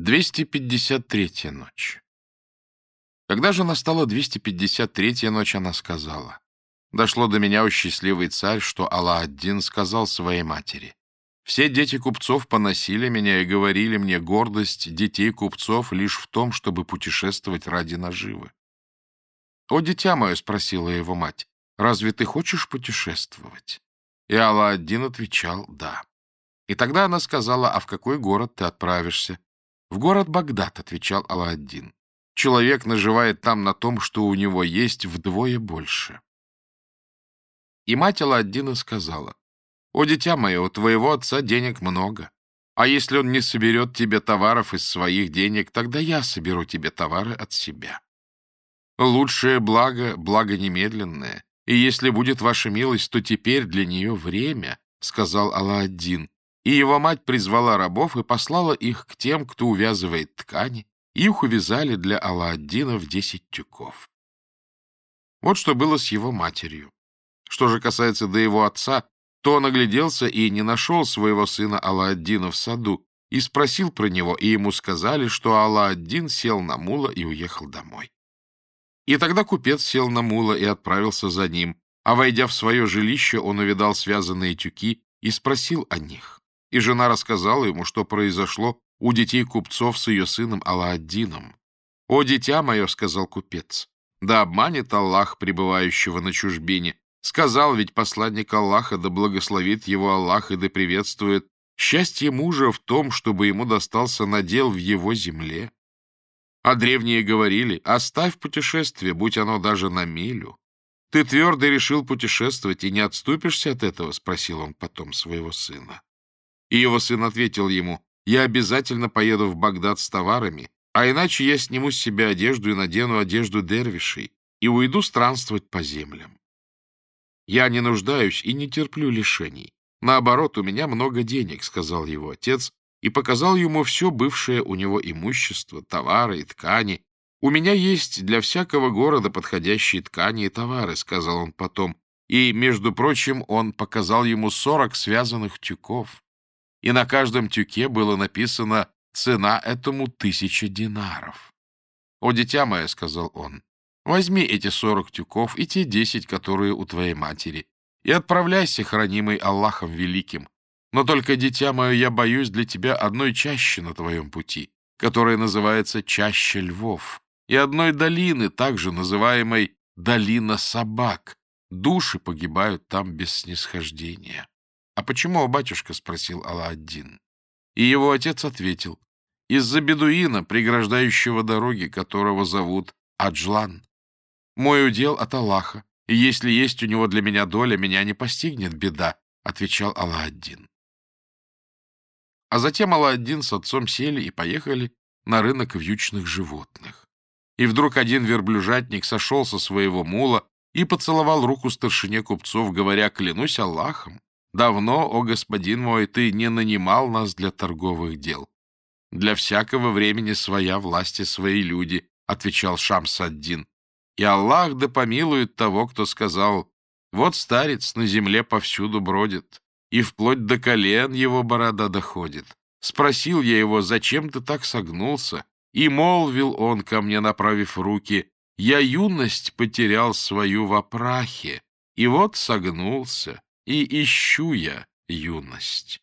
253-я ночь. Когда же настала 253-я ночь, она сказала, «Дошло до меня, о счастливый царь, что Алла-Аддин сказал своей матери, «Все дети купцов поносили меня и говорили мне, гордость детей купцов лишь в том, чтобы путешествовать ради наживы». «О, дитя мое», — спросила его мать, «разве ты хочешь путешествовать?» И Алла-Аддин отвечал, «Да». И тогда она сказала, «А в какой город ты отправишься?» — В город Багдад, — отвечал Алладдин. — Человек наживает там на том, что у него есть вдвое больше. И мать Алладдина сказала, — О, дитя мое, у твоего отца денег много. А если он не соберет тебе товаров из своих денег, тогда я соберу тебе товары от себя. Лучшее благо — благо немедленное, и если будет ваша милость, то теперь для нее время, — сказал Алладдин, и его мать призвала рабов и послала их к тем, кто увязывает ткани, и их увязали для Алладдина в десять тюков. Вот что было с его матерью. Что же касается до его отца, то он огляделся и не нашел своего сына Алладдина в саду, и спросил про него, и ему сказали, что Алладдин сел на мула и уехал домой. И тогда купец сел на мула и отправился за ним, а, войдя в свое жилище, он увидал связанные тюки и спросил о них и жена рассказала ему, что произошло у детей купцов с ее сыном Алааддином. «О, дитя мое!» — сказал купец. «Да обманет Аллах, пребывающего на чужбине. Сказал ведь посланник Аллаха, да благословит его Аллах и да приветствует. Счастье мужа в том, чтобы ему достался надел в его земле». А древние говорили, «Оставь путешествие, будь оно даже на милю». «Ты твердо решил путешествовать и не отступишься от этого?» — спросил он потом своего сына. И его сын ответил ему, «Я обязательно поеду в Багдад с товарами, а иначе я сниму с себя одежду и надену одежду дервишей и уйду странствовать по землям. Я не нуждаюсь и не терплю лишений. Наоборот, у меня много денег», — сказал его отец, и показал ему все бывшее у него имущество, товары и ткани. «У меня есть для всякого города подходящие ткани и товары», — сказал он потом, и, между прочим, он показал ему сорок связанных тюков и на каждом тюке было написано «Цена этому тысяча динаров». «О, дитя мое», — сказал он, — «возьми эти сорок тюков и те десять, которые у твоей матери, и отправляйся, хранимый Аллахом Великим. Но только, дитя мое, я боюсь для тебя одной чаще на твоем пути, которая называется «Чаще львов», и одной долины, также называемой «Долина собак». Души погибают там без снисхождения почему, батюшка?» — спросил Алладдин. И его отец ответил. «Из-за бедуина, преграждающего дороги, которого зовут Аджлан. Мой удел от Аллаха, и если есть у него для меня доля, меня не постигнет беда», — отвечал Алладдин. А затем Алладдин с отцом сели и поехали на рынок вьючных животных. И вдруг один верблюжатник сошел со своего мула и поцеловал руку старшине купцов, говоря «Клянусь Аллахом, Давно, о господин мой, ты не нанимал нас для торговых дел. Для всякого времени своя власть и свои люди, — отвечал Шамсаддин. И Аллах да помилует того, кто сказал, вот старец на земле повсюду бродит, и вплоть до колен его борода доходит. Спросил я его, зачем ты так согнулся? И молвил он ко мне, направив руки, я юность потерял свою в опрахе, и вот согнулся и ищу я юность.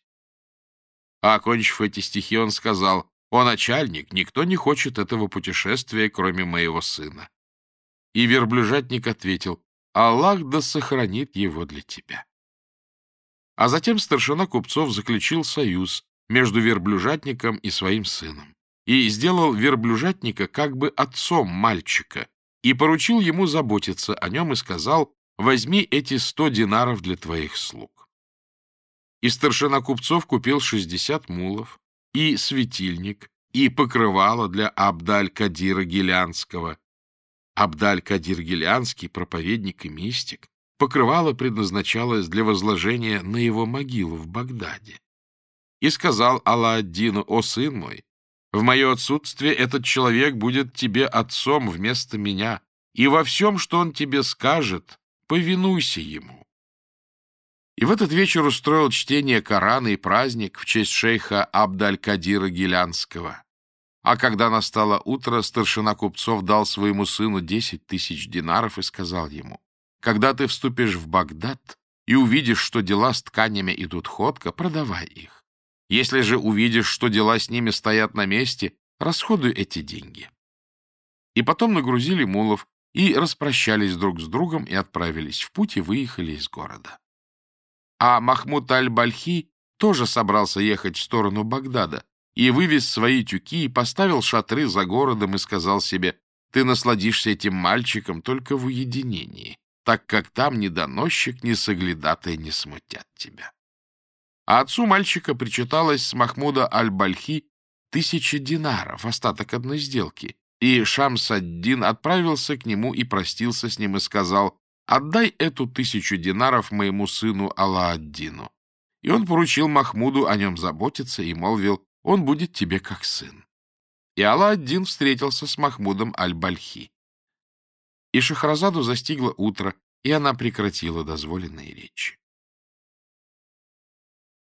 А окончив эти стихи, он сказал, «О, начальник, никто не хочет этого путешествия, кроме моего сына». И верблюжатник ответил, «Аллах да сохранит его для тебя». А затем старшина купцов заключил союз между верблюжатником и своим сыном и сделал верблюжатника как бы отцом мальчика и поручил ему заботиться о нем и сказал, Возьми эти сто динаров для твоих слуг. И старшина купцов купил шестьдесят мулов, и светильник, и покрывало для Абдаль-Кадира Гелянского. Абдаль-Кадир Гелянский, проповедник и мистик, покрывало предназначалось для возложения на его могилу в Багдаде. И сказал Алла-Аддину, «О, сын мой, в мое отсутствие этот человек будет тебе отцом вместо меня, и во всем, что он тебе скажет, повинуйся ему. И в этот вечер устроил чтение Корана и праздник в честь шейха Абдаль-Кадира Гилянского. А когда настало утро, старшина купцов дал своему сыну десять тысяч динаров и сказал ему, «Когда ты вступишь в Багдад и увидишь, что дела с тканями идут ходко, продавай их. Если же увидишь, что дела с ними стоят на месте, расходуй эти деньги». И потом нагрузили мулов, и распрощались друг с другом и отправились в путь и выехали из города. А Махмуд Аль-Бальхи тоже собрался ехать в сторону Багдада и вывез свои тюки и поставил шатры за городом и сказал себе, «Ты насладишься этим мальчиком только в уединении, так как там ни доносчик, ни соглядатый не смутят тебя». А отцу мальчика причиталось с Махмуда Аль-Бальхи тысяча динаров, остаток одной сделки, и Шамсаддин отправился к нему и простился с ним и сказал, «Отдай эту тысячу динаров моему сыну Аллааддину. И он поручил Махмуду о нем заботиться и молвил, «Он будет тебе как сын». И Аллааддин встретился с Махмудом Аль-Бальхи. И Шахразаду застигло утро, и она прекратила дозволенные речи.